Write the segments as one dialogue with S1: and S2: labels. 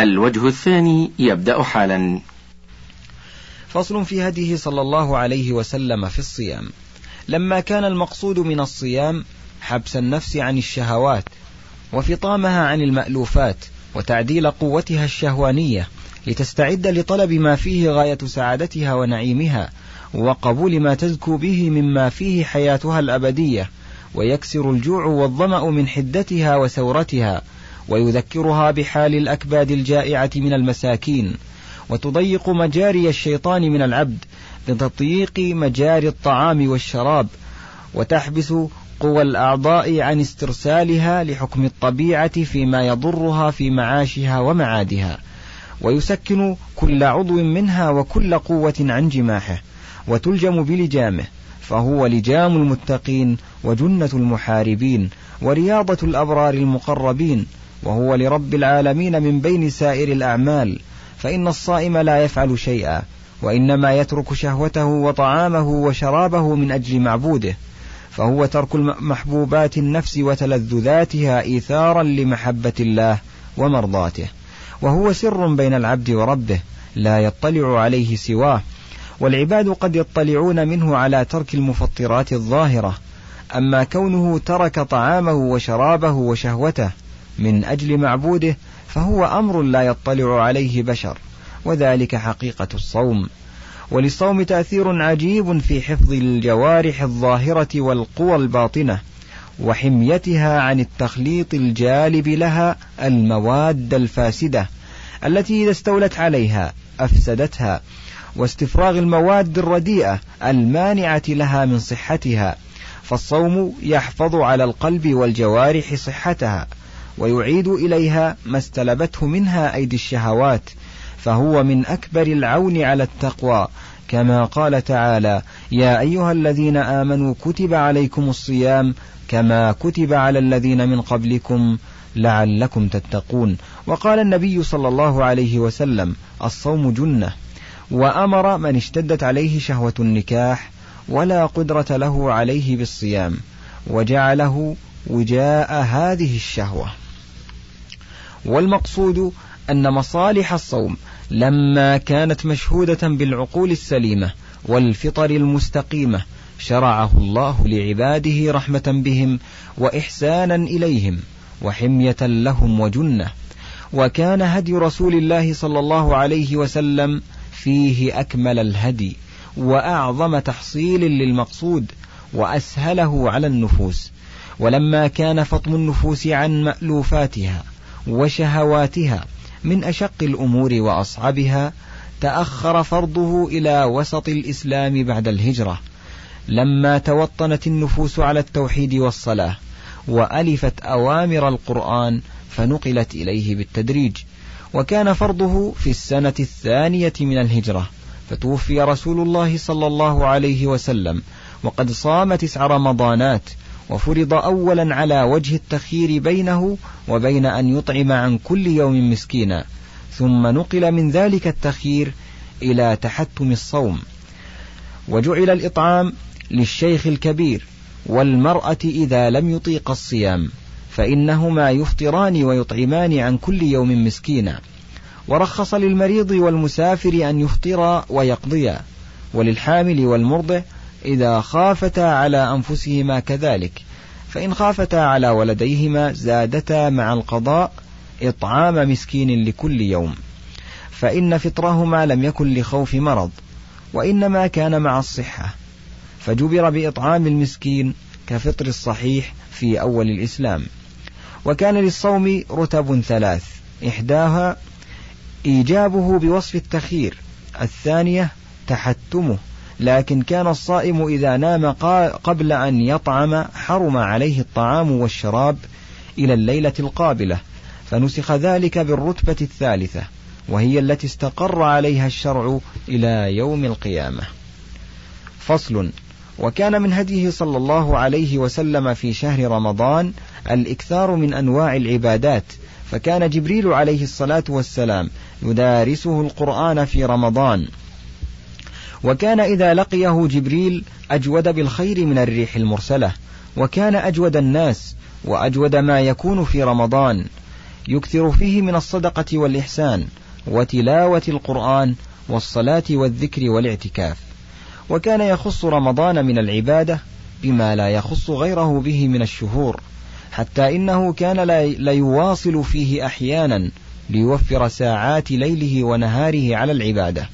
S1: الوجه الثاني يبدأ حالا.
S2: فصل في هديه صلى الله عليه وسلم في الصيام. لما كان المقصود من الصيام حبس النفس عن الشهوات وفطامها عن المألوفات وتعديل قوتها الشهوانية لتستعد لطلب ما فيه غاية سعادتها ونعيمها وقبول ما تزكو به مما فيه حياتها الأبدية ويكسر الجوع والظمأ من حدتها وسورتها ويذكرها بحال الأكباد الجائعة من المساكين وتضيق مجاري الشيطان من العبد بتضييق مجاري الطعام والشراب وتحبس قوى الأعضاء عن استرسالها لحكم الطبيعة فيما يضرها في معاشها ومعادها ويسكن كل عضو منها وكل قوة عن جماحه وتلجم بلجامه فهو لجام المتقين وجنة المحاربين ورياضة الأبرار المقربين وهو لرب العالمين من بين سائر الأعمال فإن الصائم لا يفعل شيئا وإنما يترك شهوته وطعامه وشرابه من أجل معبوده فهو ترك محبوبات النفس وتلذذاتها إيثارا لمحبة الله ومرضاته. وهو سر بين العبد وربه لا يطلع عليه سواه والعباد قد يطلعون منه على ترك المفطرات الظاهرة أما كونه ترك طعامه وشرابه وشهوته من أجل معبوده فهو أمر لا يطلع عليه بشر وذلك حقيقة الصوم. وللصوم تأثير عجيب في حفظ الجوارح الظاهرة والقوى الباطنة وحميتها عن التخليط الجالب لها المواد الفاسدة التي إذا استولت عليها أفسدتها واستفراغ المواد الرديئة المانعة لها من صحتها فالصوم يحفظ على القلب والجوارح صحتها. ويعيد إليها ما استلبته منها أيدي الشهوات فهو من أكبر العون على التقوى. كما قال تعالى يا أيها الذين آمنوا كتب عليكم الصيام كما كتب على الذين من قبلكم لعلكم تتقون وقال النبي صلى الله عليه وسلم الصوم جنة وأمر من اشتدت عليه شهوة النكاح ولا قدرة له عليه بالصيام وجعله وجاء هذه الشهوة. والمقصود أن مصالح الصوم لما كانت مشهودة بالعقول السليمة والفطر المستقيمة شرعه الله لعباده رحمة بهم وإحسانا إليهم وحمية لهم وجنة. وكان هدي رسول الله صلى الله عليه وسلم فيه أكمل الهدي وأعظم تحصيل للمقصود وأسهله على النفوس. ولما كان فطم النفوس عن مألوفاتها وشهواتها من أشق الأمور وأصعبها تأخر فرضه إلى وسط الإسلام بعد الهجرة لما توطنت النفوس على التوحيد والصلاة وألفت أوامر القرآن فنقلت إليه بالتدريج وكان فرضه في السنة الثانية من الهجرة فتوفي رسول الله صلى الله عليه وسلم وقد صام تسع رمضانات وفرض أولا على وجه التخيير بينه وبين أن يطعم عن كل يوم مسكينا ثم نقل من ذلك التخيير إلى تحتم الصوم. وجعل الإطعام للشيخ الكبير والمرأة إذا لم يطيق الصيام فإنهما يفطران ويطعمان عن كل يوم مسكينا. ورخص للمريض والمسافر أن يفطرا ويقضيا وللحامل والمرضع إذا خافتا على أنفسهما كذلك فإن خافتا على ولديهما زادتا مع القضاء إطعام مسكين لكل يوم. فإن فطرهما لم يكن لخوف مرض وإنما كان مع الصحة. فجبر بإطعام المسكين كفطر الصحيح في أول الإسلام. وكان للصوم رتب ثلاث إحداها إيجابه بوصف التخيير الثانية تحتمه. لكن كان الصائم إذا نام قبل أن يطعم حرم عليه الطعام والشراب إلى الليلة القابلة فنسخ ذلك بالرتبة الثالثة وهي التي استقر عليها الشرع إلى يوم القيامة. فصل وكان من هديه صلى الله عليه وسلم في شهر رمضان الإكثار من أنواع العبادات فكان جبريل عليه الصلاة والسلام يدارسه القرآن في رمضان. وكان إذا لقيه جبريل أجود بالخير من الريح المرسلة وكان أجود الناس وأجود ما يكون في رمضان يكثر فيه من الصدقة والإحسان وتلاوة القرآن والصلاة والذكر والاعتكاف. وكان يخص رمضان من العبادة بما لا يخص غيره به من الشهور حتى إنه كان ليواصل فيه أحيانا ليوفر ساعات ليله ونهاره على العبادة.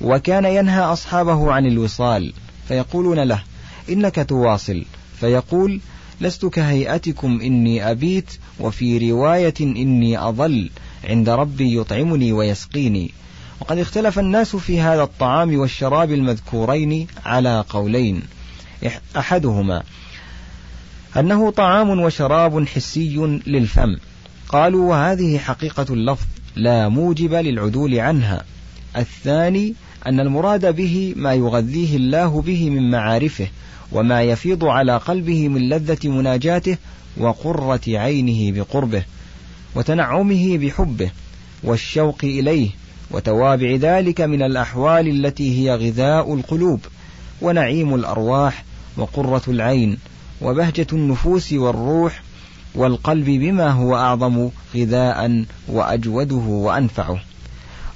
S2: وكان ينهى أصحابه عن الوصال فيقولون له إنك تواصل. فيقول لست كهيئتكم إني أبيت وفي رواية إني أظل عند ربي يطعمني ويسقيني. وقد اختلف الناس في هذا الطعام والشراب المذكورين على قولين. أحدهما أنه طعام وشراب حسي للفم. قالوا وهذه حقيقة اللفظ لا موجب للعدول عنها. الثاني أن المراد به ما يغذيه الله به من معارفه وما يفيض على قلبه من لذة مناجاته وقرة عينه بقربه وتنعمه بحبه والشوق إليه وتوابع ذلك من الأحوال التي هي غذاء القلوب ونعيم الأرواح وقرة العين وبهجة النفوس والروح والقلب بما هو أعظم غذاء وأجوده وأنفعه.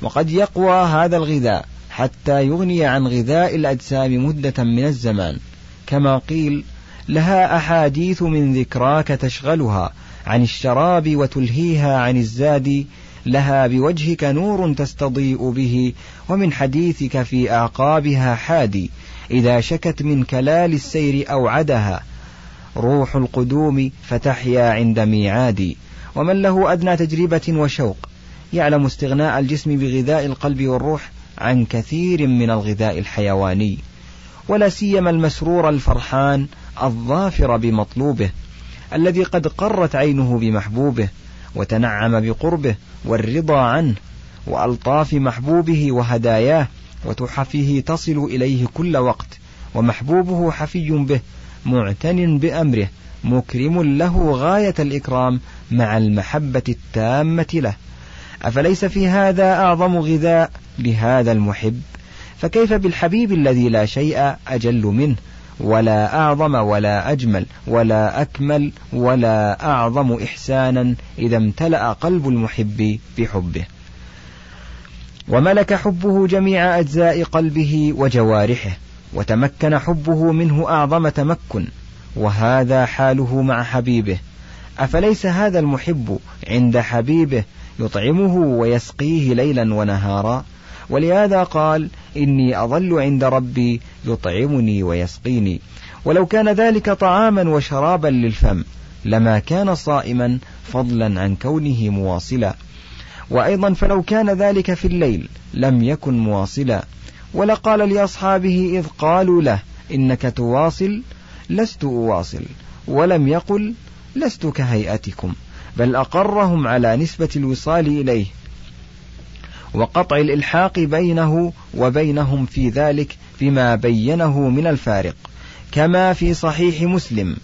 S2: وقد يقوى هذا الغذاء حتى يغني عن غذاء الأجسام مدة من الزمان. كما قيل لها أحاديث من ذكراك تشغلها عن الشراب وتلهيها عن الزاد لها بوجهك نور تستضيء به ومن حديثك في أعقابها حادي إذا شكت من كلال السير أوعدها. روح القدوم فتحيا عند ميعاد ومن له أدنى تجربة وشوق. يعلم استغناء الجسم بغذاء القلب والروح عن كثير من الغذاء الحيواني ولا سيما المسرور الفرحان الظافر بمطلوبه الذي قد قرت عينه بمحبوبه وتنعم بقربه والرضا عنه وألطاف محبوبه وهداياه وتحفه تصل إليه كل وقت ومحبوبه حفي به معتن بأمره مكرم له غاية الإكرام مع المحبة التامة له. أفليس في هذا أعظم غذاء لهذا المحب؟ فكيف بالحبيب الذي لا شيء أجل منه ولا أعظم ولا أجمل ولا أكمل ولا أعظم إحسانا إذا امتلأ قلب المحب بحبه؟ وملك حبه جميع أجزاء قلبه وجوارحه وتمكن حبه منه أعظم تمكن وهذا حاله مع حبيبه. أفليس هذا المحب عند حبيبه يطعمه ويسقيه ليلا ونهارا. ولهذا قال إني أظل عند ربي يطعمني ويسقيني. ولو كان ذلك طعاما وشرابا للفم لما كان صائما فضلا عن كونه مواصلا. وأيضا فلو كان ذلك في الليل لم يكن مواصلا. ولقال لأصحابه إذ قالوا له إنك تواصل لست أواصل. ولم يقل لست كهيئتكم. بل أقرهم على نسبة الوصال إليه وقطع الإلحاق بينه وبينهم في ذلك بما بينه من الفارق كما في صحيح مسلم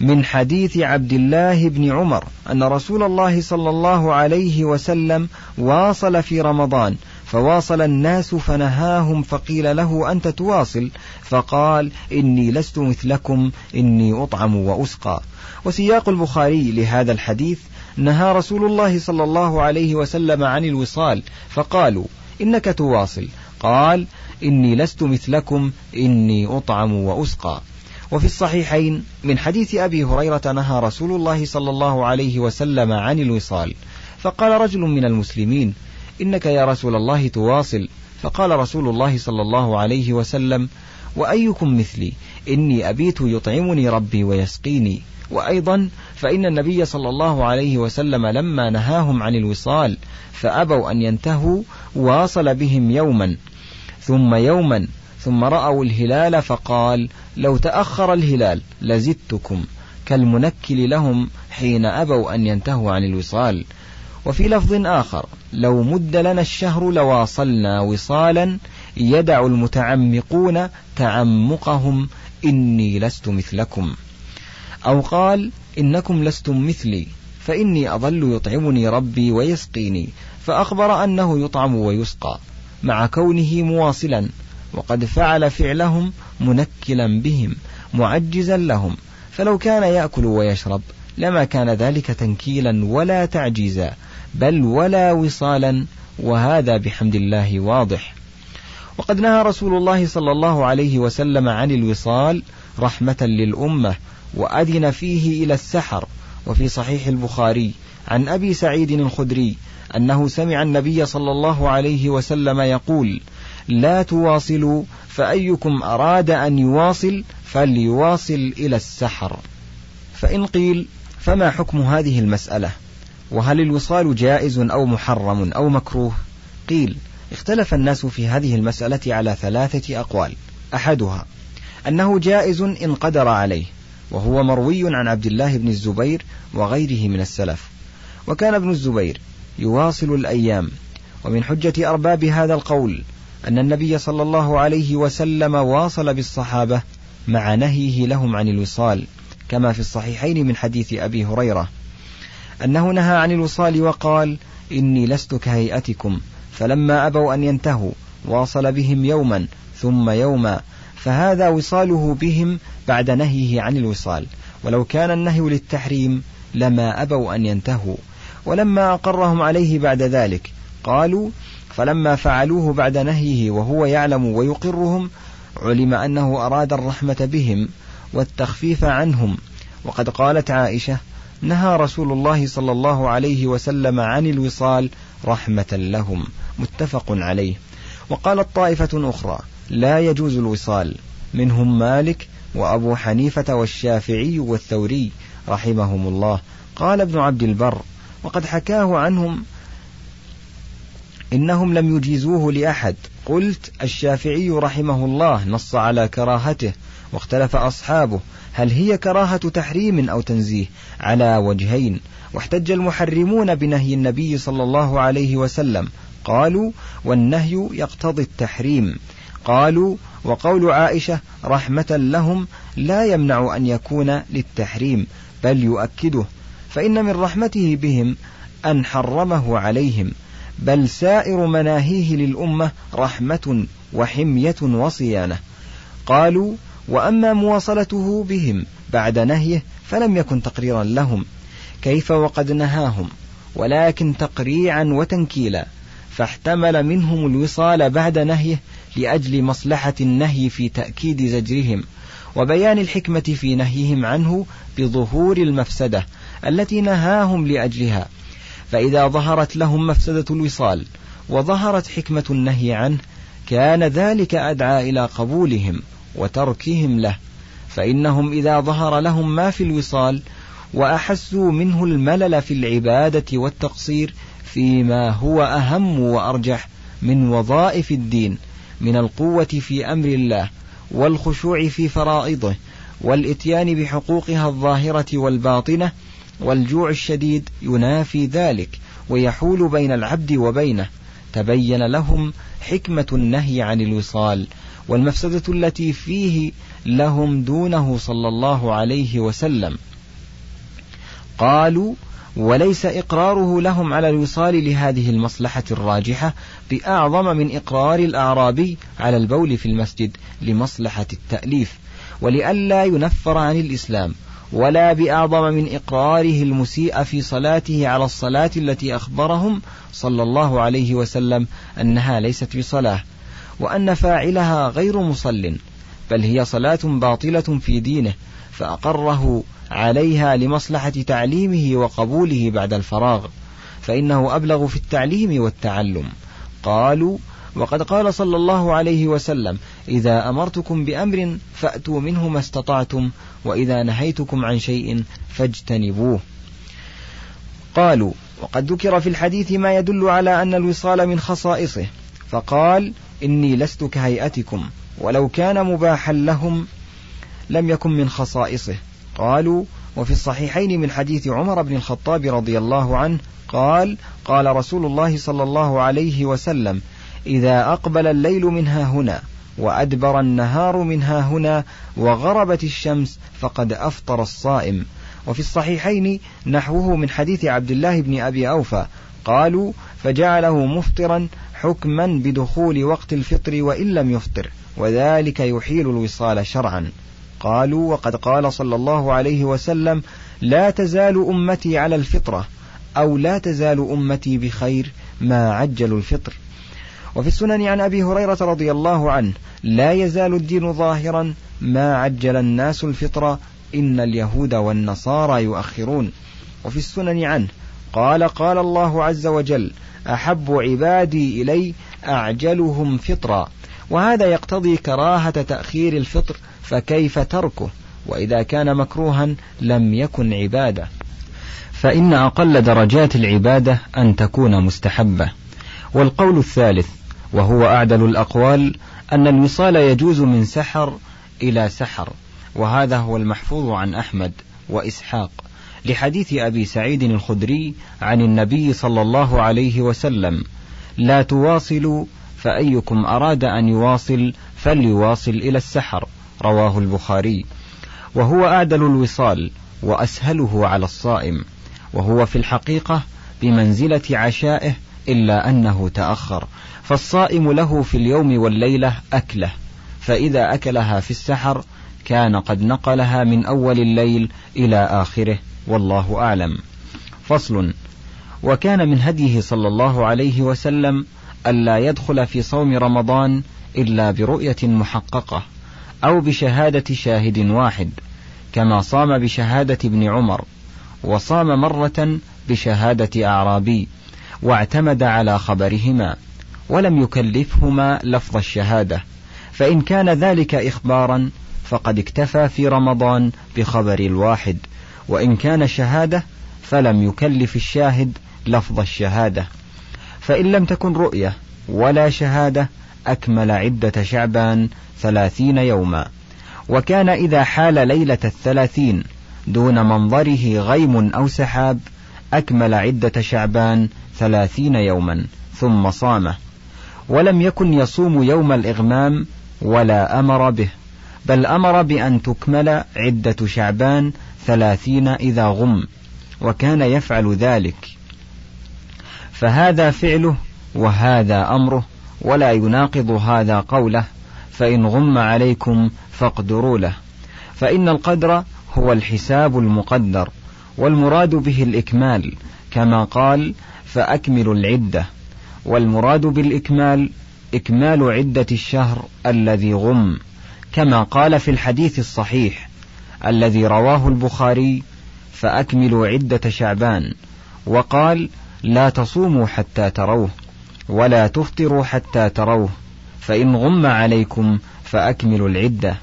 S2: من حديث عبد الله بن عمر أن رسول الله صلى الله عليه وسلم واصل في رمضان فواصل الناس فنهاهم فقيل له أنت تواصل؟ فقال إني لست مثلكم إني أطعم وأسقى. وسياق البخاري لهذا الحديث نهى رسول الله صلى الله عليه وسلم عن الوصال فقالوا إنك تواصل. قال إني لست مثلكم إني أطعم وأسقى. وفي الصحيحين من حديث أبي هريرة نهى رسول الله صلى الله عليه وسلم عن الوصال. فقال رجل من المسلمين إنك يا رسول الله تواصل. فقال رسول الله صلى الله عليه وسلم وأيكم مثلي؟ إني أبيت يطعمني ربي ويسقيني. وأيضا فإن النبي صلى الله عليه وسلم لما نهاهم عن الوصال فأبوا أن ينتهوا واصل بهم يوما. ثم يوما ثم رأوا الهلال فقال لو تأخر الهلال لزدتكم. كالمنكل لهم حين أبوا أن ينتهوا عن الوصال. وفي لفظ آخر لو مد لنا الشهر لواصلنا وصالا يدع المتعمقون تعمقهم إني لست مثلكم. أو قال إنكم لستم مثلي فإني أظل يطعمني ربي ويسقيني فأخبر أنه يطعم ويسقى مع كونه مواصلا وقد فعل فعلهم منكلا بهم معجزا لهم فلو كان يأكل ويشرب لما كان ذلك تنكيلا ولا تعجيزا بل ولا وصالا وهذا بحمد الله واضح. وقد نهى رسول الله صلى الله عليه وسلم عن الوصال رحمة للأمة وأذن فيه إلى السحر. وفي صحيح البخاري عن أبي سعيد الخدري أنه سمع النبي صلى الله عليه وسلم يقول لا تواصلوا فأيكم أراد أن يواصل فليواصل إلى السحر. فإن قيل فما حكم هذه المسألة؟ وهل الوصال جائز أو محرم أو مكروه؟ قيل اختلف الناس في هذه المسألة على ثلاثة أقوال. أحدها أنه جائز إن قدر عليه وهو مروي عن عبد الله بن الزبير وغيره من السلف. وكان ابن الزبير يواصل الأيام. ومن حجة أرباب هذا القول أن النبي صلى الله عليه وسلم واصل بالصحابة مع نهيه لهم عن الوصال كما في الصحيحين من حديث أبي هريرة. أنه نهى عن الوصال وقال إني لست كهيئتكم. فلما أبوا أن ينتهوا واصل بهم يوما ثم يوما. فهذا وصاله بهم بعد نهيه عن الوصال. ولو كان النهي للتحريم لما أبوا أن ينتهوا. ولما أقرهم عليه بعد ذلك قالوا فلما فعلوه بعد نهيه وهو يعلم ويقرهم علم أنه أراد الرحمة بهم والتخفيف عنهم. وقد قالت عائشة نهى رسول الله صلى الله عليه وسلم عن الوصال رحمة لهم. متفق عليه. وقالت طائفة أخرى لا يجوز الوصال. منهم مالك وأبو حنيفة والشافعي والثوري رحمهم الله. قال ابن عبد البر وقد حكاه عنهم إنهم لم يجيزوه لأحد. قلت الشافعي رحمه الله نص على كراهته واختلف أصحابه. هل هي كراهة تحريم أو تنزيه؟ على وجهين. واحتج المحرمون بنهي النبي صلى الله عليه وسلم. قالوا والنهي يقتضي التحريم. قالوا وقول عائشة رحمة لهم لا يمنع أن يكون للتحريم بل يؤكده. فإن من رحمته بهم أن حرمه عليهم. بل سائر مناهيه للأمة رحمة وحمية وصيانة. قالوا وأما مواصلته بهم بعد نهيه فلم يكن تقريرا لهم. كيف وقد نهاهم؟ ولكن تقريعا وتنكيلا. فاحتمل منهم الوصال بعد نهيه لأجل مصلحة النهي في تأكيد زجرهم وبيان الحكمة في نهيهم عنه بظهور المفسدة التي نهاهم لأجلها. فإذا ظهرت لهم مفسدة الوصال وظهرت حكمة النهي عنه كان ذلك أدعى إلى قبولهم. وتركهم له فإنهم إذا ظهر لهم ما في الوصال وأحسوا منه الملل في العبادة والتقصير فيما هو أهم وأرجح من وظائف الدين من القوة في أمر الله والخشوع في فرائضه والإتيان بحقوقها الظاهرة والباطنة والجوع الشديد ينافي ذلك ويحول بين العبد وبينه تبين لهم حكمة النهي عن الوصال والمفسدة التي فيه لهم دونه صلى الله عليه وسلم. قالوا وليس إقراره لهم على الوصال لهذه المصلحة الراجحة بأعظم من إقرار الأعرابي على البول في المسجد لمصلحة التأليف ولئلا ينفر عن الإسلام ولا بأعظم من إقراره المسيء في صلاته على الصلاة التي أخبرهم صلى الله عليه وسلم أنها ليست بصلاة. وأن فاعلها غير مصل بل هي صلاة باطلة في دينه فأقره عليها لمصلحة تعليمه وقبوله بعد الفراغ فإنه أبلغ في التعليم والتعلم. قالوا وقد قال صلى الله عليه وسلم إذا أمرتكم بأمر فأتوا منه ما استطعتم وإذا نهيتكم عن شيء فاجتنبوه. قالوا وقد ذكر في الحديث ما يدل على أن الوصال من خصائصه. فقال إني لست كهيئتكم ولو كان مباحا لهم لم يكن من خصائصه. قالوا وفي الصحيحين من حديث عمر بن الخطاب رضي الله عنه قال قال رسول الله صلى الله عليه وسلم إذا أقبل الليل منها هنا وأدبر النهار منها هنا وغربت الشمس فقد أفطر الصائم. وفي الصحيحين نحوه من حديث عبد الله بن أبي أوفى قالوا فجعله مفطرا حكما بدخول وقت الفطر وإن لم يفطر وذلك يحيل الوصال شرعا. قالوا وقد قال صلى الله عليه وسلم لا تزال أمتي على الفطرة أو لا تزال أمتي بخير ما عجلوا الفطر. وفي السنن عن أبي هريرة رضي الله عنه لا يزال الدين ظاهرا ما عجل الناس الفطر إن اليهود والنصارى يؤخرون. وفي السنن عنه قال قال الله عز وجل أحب عبادي إلي أعجلهم فطرا. وهذا يقتضي كراهة تأخير الفطر فكيف تركه؟ وإذا كان مكروها لم يكن عبادة. فإن أقل درجات العبادة أن تكون مستحبة. والقول الثالث وهو أعدل الأقوال أن الوصال يجوز من سحر إلى سحر. وهذا هو المحفوظ عن أحمد وإسحاق. لحديث أبي سعيد الخدري عن النبي صلى الله عليه وسلم لا تواصلوا فأيكم أراد أن يواصل فليواصل إلى السحر. رواه البخاري. وهو أعدل الوصال وأسهله على الصائم وهو في الحقيقة بمنزلة عشائه إلا أنه تأخر فالصائم له في اليوم والليلة أكلة فإذا أكلها في السحر كان قد نقلها من أول الليل إلى آخره. والله أعلم. فصل. وكان من هديه صلى الله عليه وسلم ألا يدخل في صوم رمضان إلا برؤية محققة أو بشهادة شاهد واحد كما صام بشهادة ابن عمر وصام مرة بشهادة أعرابي واعتمد على خبرهما ولم يكلفهما لفظ الشهادة فإن كان ذلك إخبارا فقد اكتفى في رمضان بخبر الواحد. وإن كان شهادة فلم يكلف الشاهد لفظ الشهادة. فإن لم تكن رؤية ولا شهادة أكمل عدة شعبان ثلاثين يوما. وكان إذا حال ليلة الثلاثين دون منظره غيم أو سحاب أكمل عدة شعبان ثلاثين يوما ثم صامه ولم يكن يصوم يوم الإغمام ولا أمر به بل أمر بأن تكمل عدة شعبان ثلاثين إذا غم وكان يفعل ذلك. فهذا فعله وهذا أمره ولا يناقض هذا قوله فإن غم عليكم فاقدروا له. فإن القدر هو الحساب المقدر والمراد به الإكمال كما قال فأكملوا العدة. والمراد بالإكمال إكمال عدة الشهر الذي غم كما قال في الحديث الصحيح الذي رواه البخاري فأكملوا عدة شعبان. وقال لا تصوموا حتى تروه ولا تفطروا حتى تروه فإن غم عليكم فأكملوا العدة.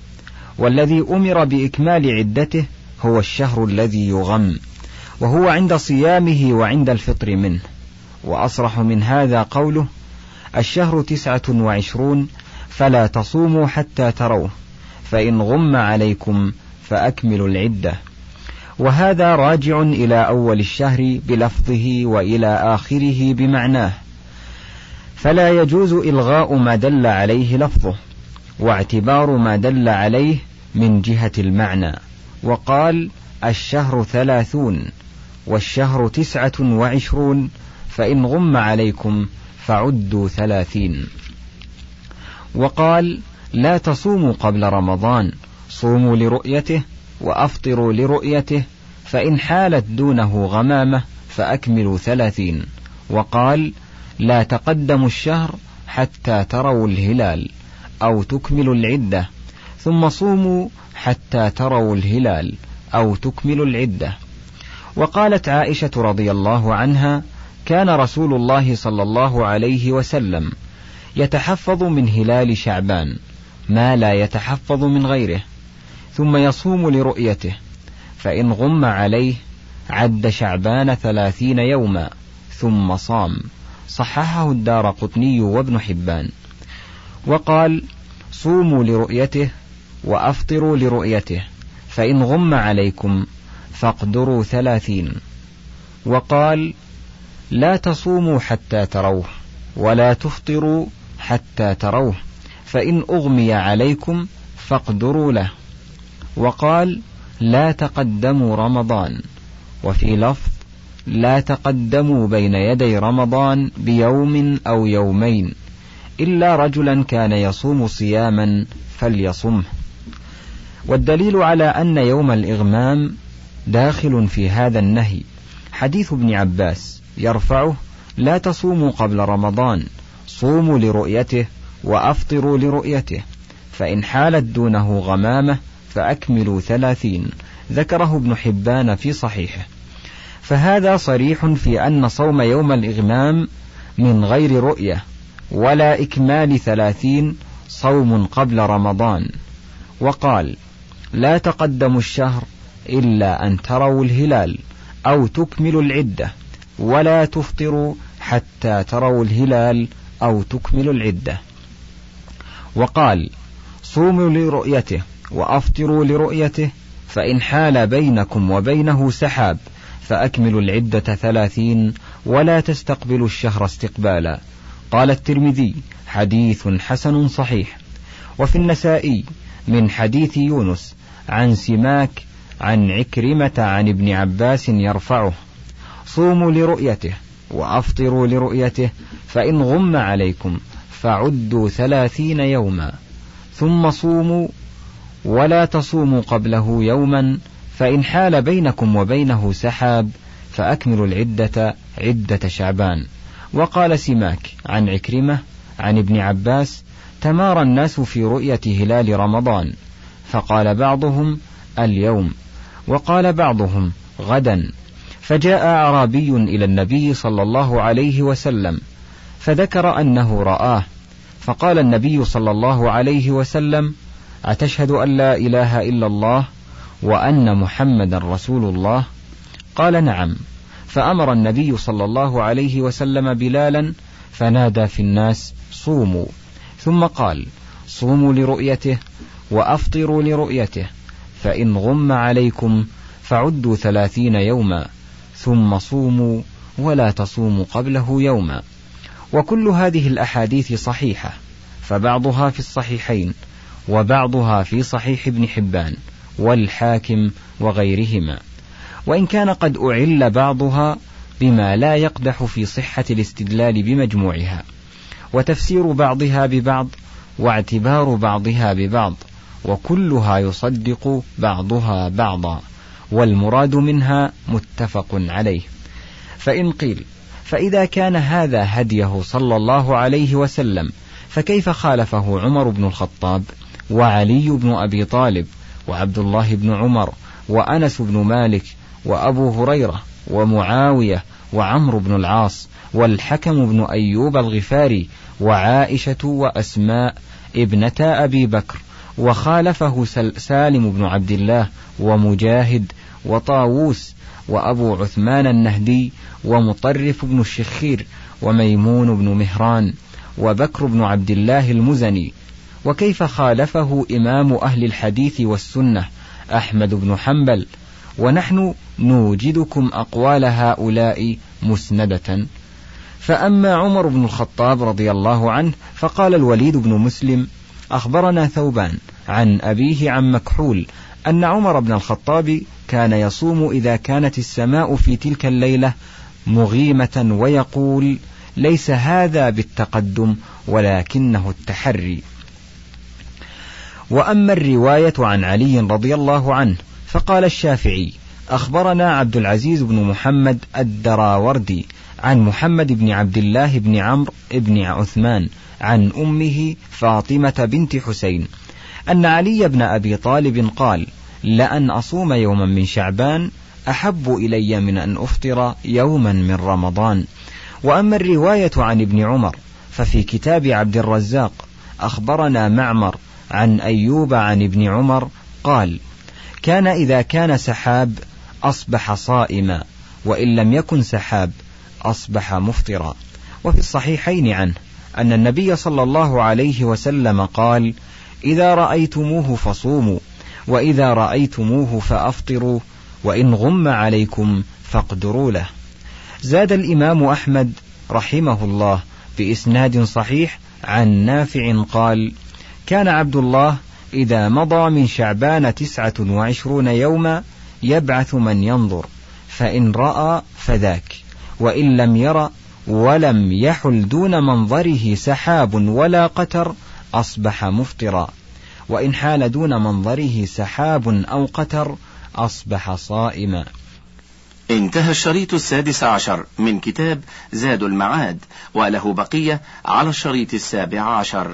S2: والذي أمر بإكمال عدته هو الشهر الذي يغم وهو عند صيامه وعند الفطر منه. وأصرح من هذا قوله الشهر تسعة وعشرون فلا تصوموا حتى تروه فإن غم عليكم فأكملوا العدة. وهذا راجع إلى أول الشهر بلفظه وإلى آخره بمعناه. فلا يجوز إلغاء ما دل عليه لفظه واعتبار ما دل عليه من جهة المعنى. وقال الشهر ثلاثون والشهر تسعة وعشرون فإن غم عليكم فعدوا ثلاثين. وقال لا تصوموا قبل رمضان صوموا لرؤيته وأفطروا لرؤيته فإن حالت دونه غمامة فأكملوا ثلاثين. وقال لا تقدموا الشهر حتى تروا الهلال أو تكملوا العدة ثم صوموا حتى تروا الهلال أو تكملوا العدة. وقالت عائشة رضي الله عنها كان رسول الله صلى الله عليه وسلم يتحفظ من هلال شعبان ما لا يتحفظ من غيره. ثم يصوم لرؤيته فإن غم عليه عد شعبان ثلاثين يوما ثم صام. صححه الدار قطني وابن حبان. وقال صوموا لرؤيته وأفطروا لرؤيته فإن غم عليكم فاقدروا ثلاثين وقال لا تصوموا حتى تروه ولا تفطروا حتى تروه فإن أغمي عليكم فاقدروا له وقال لا تقدموا رمضان. وفي لفظ لا تقدموا بين يدي رمضان بيوم أو يومين إلا رجلا كان يصوم صياما فليصمه. والدليل على أن يوم الإغمام داخل في هذا النهي حديث ابن عباس يرفعه لا تصوموا قبل رمضان صوموا لرؤيته وأفطروا لرؤيته فإن حالت دونه غمامة فأكملوا ثلاثين. ذكره ابن حبان في صحيحه. فهذا صريح في أن صوم يوم الإغمام من غير رؤية ولا إكمال ثلاثين صوم قبل رمضان. وقال لا تقدموا الشهر إلا أن تروا الهلال أو تكملوا العدة ولا تفطروا حتى تروا الهلال أو تكملوا العدة. وقال صوموا لرؤيته وأفطروا لرؤيته فإن حال بينكم وبينه سحاب فأكملوا العدة ثلاثين ولا تستقبلوا الشهر استقبالا. قال الترمذي حديث حسن صحيح. وفي النسائي من حديث يونس عن سماك عن عكرمة عن ابن عباس يرفعه صوموا لرؤيته وأفطروا لرؤيته فإن غم عليكم فعدوا ثلاثين يوما ثم صوموا ولا تصوموا قبله يوما فإن حال بينكم وبينه سحاب فأكملوا العدة عدة شعبان. وقال سماك عن عكرمة عن ابن عباس تمارى الناس في رؤية هلال رمضان. فقال بعضهم اليوم. وقال بعضهم غدا. فجاء أعرابي إلى النبي صلى الله عليه وسلم فذكر أنه رآه. فقال النبي صلى الله عليه وسلم أتشهد أن لا إله إلا الله وأن محمدا رسول الله؟ قال نعم. فأمر النبي صلى الله عليه وسلم بلالا فنادى في الناس صوموا. ثم قال صوموا لرؤيته وأفطروا لرؤيته فإن غم عليكم فعدوا ثلاثين يوما ثم صوموا ولا تصوموا قبله يوما. وكل هذه الأحاديث صحيحة فبعضها في الصحيحين. وبعضها في صحيح ابن حبان والحاكم وغيرهما. وإن كان قد أعل بعضها بما لا يقدح في صحة الاستدلال بمجموعها وتفسير بعضها ببعض واعتبار بعضها ببعض وكلها يصدق بعضها بعضا والمراد منها متفق عليه. فإن قيل فإذا كان هذا هديه صلى الله عليه وسلم فكيف خالفه عمر بن الخطاب؟ وعلي بن أبي طالب وعبد الله بن عمر وأنس بن مالك وأبو هريرة ومعاوية وعمرو بن العاص والحكم بن أيوب الغفاري وعائشة وأسماء ابنتا أبي بكر وخالفه سالم بن عبد الله ومجاهد وطاووس وأبو عثمان النهدي ومطرف بن الشخير وميمون بن مهران وبكر بن عبد الله المزني وكيف خالفه إمام أهل الحديث والسنة أحمد بن حنبل؟ ونحن نوجدكم أقوال هؤلاء مسندة. فأما عمر بن الخطاب رضي الله عنه فقال الوليد بن مسلم أخبرنا ثوبان عن أبيه عن مكحول أن عمر بن الخطاب كان يصوم إذا كانت السماء في تلك الليلة مغيمة ويقول ليس هذا بالتقدم ولكنه التحري. وأما الرواية عن علي رضي الله عنه فقال الشافعي أخبرنا عبد العزيز بن محمد الدراوردي عن محمد بن عبد الله بن عمرو بن عثمان عن أمه فاطمة بنت حسين أن علي بن أبي طالب قال لأن أصوم يوما من شعبان أحب إلي من أن أفطر يوما من رمضان. وأما الرواية عن ابن عمر ففي كتاب عبد الرزاق أخبرنا معمر عن أيوب عن ابن عمر قال كان إذا كان سحاب أصبح صائما وإن لم يكن سحاب أصبح مفطرا. وفي الصحيحين عنه أن النبي صلى الله عليه وسلم قال إذا رأيتموه فصوموا وإذا رأيتموه فأفطروا وإن غم عليكم فاقدروا له. زاد الإمام أحمد رحمه الله بإسناد صحيح عن نافع قال كان عبد الله إذا مضى من شعبان تسعة وعشرون يوما يبعث من ينظر فإن رأى فذاك وإن لم ير ولم يحل دون منظره سحاب ولا قتر أصبح مفطرا وإن حال دون منظره سحاب أو قتر أصبح صائما.
S1: انتهى الشريط السادس عشر من كتاب زاد المعاد وله بقية على الشريط السابع عشر.